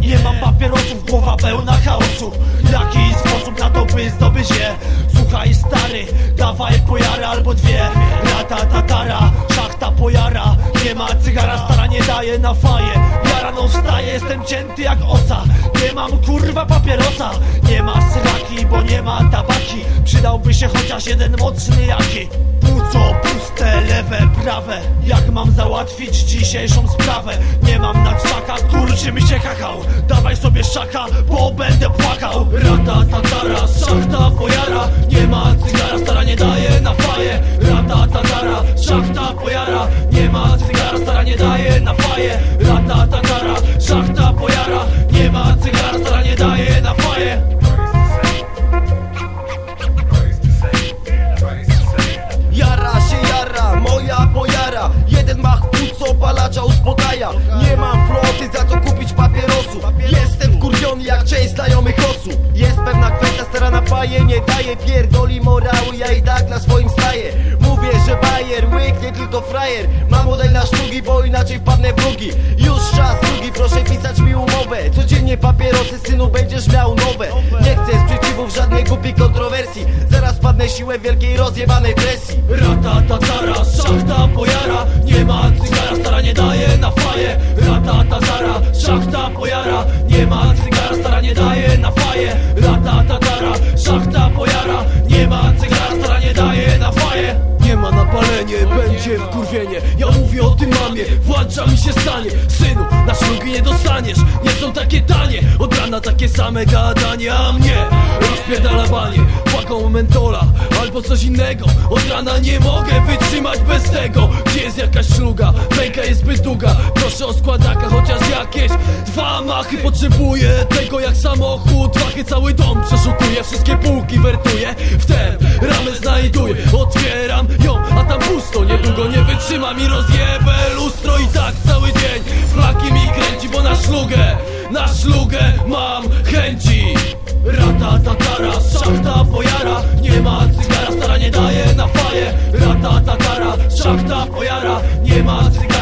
Nie mam papierosów, głowa pełna chaosu. Jaki sposób na to by zdobyć? Słuchaj stary, dawaj pojary albo dwie. Rata tatara, szachta pojara. Nie ma cygara, stara nie daje na faję Ja rano wstaję, jestem cięty jak osa. Nie mam kurwa papierosa. Nie ma sraki, bo nie ma tabaki. Przydałby się chociaż jeden mocny jaki. Płuco puste, lewe, prawe. Jak mam załatwić dzisiejszą sprawę? Nie mam na czaka, kurczy mi się kakał. Dawaj sobie szaka, bo będę płakał. Rata tatara, szachta pojara. Nie ma cygara, stara nie daje na faję Rata tatara, szachta pojara. Nie ma cygara, stara nie daje na faję Rata tatara, szachta pojara. Nie ma cygara, stara nie daje na faję Jara się jara, moja pojara. Jeden mach co palacza uspokaja. Nie mam floty za co kupić papierosu. Jestem wkurwiony jak część znajomych osób Jest pewna kwestia, stara na faję Nie daje pierdoli morały, ja i tak na swoim staję. Mówię, że bajer, łyk, nie tylko frajer. Mam model na sztuki, bo inaczej wpadnę w drugi. Już czas drugi, proszę pisać mi umowę. Codziennie papierosy, synu, będziesz miał nowe. Nie chcę sprzeciwów, żadnej głupiej kontrowersji. Zaraz padnę siłę wielkiej rozjebanej presji. Rata tatara, szachta pojara daje. Rata tatara, szachta pojara. Nie ma cygara, nie daje na faję Nie ma napalenie, będzie wkurwienie. Ja mówię o tym mamie, włącza mi się stanie. Synu, na szlugi nie dostaniesz Nie są takie tanie, od rana takie same gadanie A mnie rozpierdala banie. Płaką mentola, albo coś innego. Od rana nie mogę wytrzymać bez tego. Gdzie jest jakaś szluga, pęka jest zbyt długa. Proszę o składaka, chociaż Dwa machy potrzebuję tego jak samochód. Wachy cały dom przeszukuję, wszystkie półki wertuję Wtem ramę znajduję, otwieram ją A tam pusto, niedługo nie wytrzymam i rozjebę lustro I tak cały dzień. Flaki mi kręci, bo na szlugę Na szlugę mam chęci. Rata tatara, szachta pojara. Nie ma cygara, stara nie daje na faję Rata tatara, szachta pojara. Nie ma cygara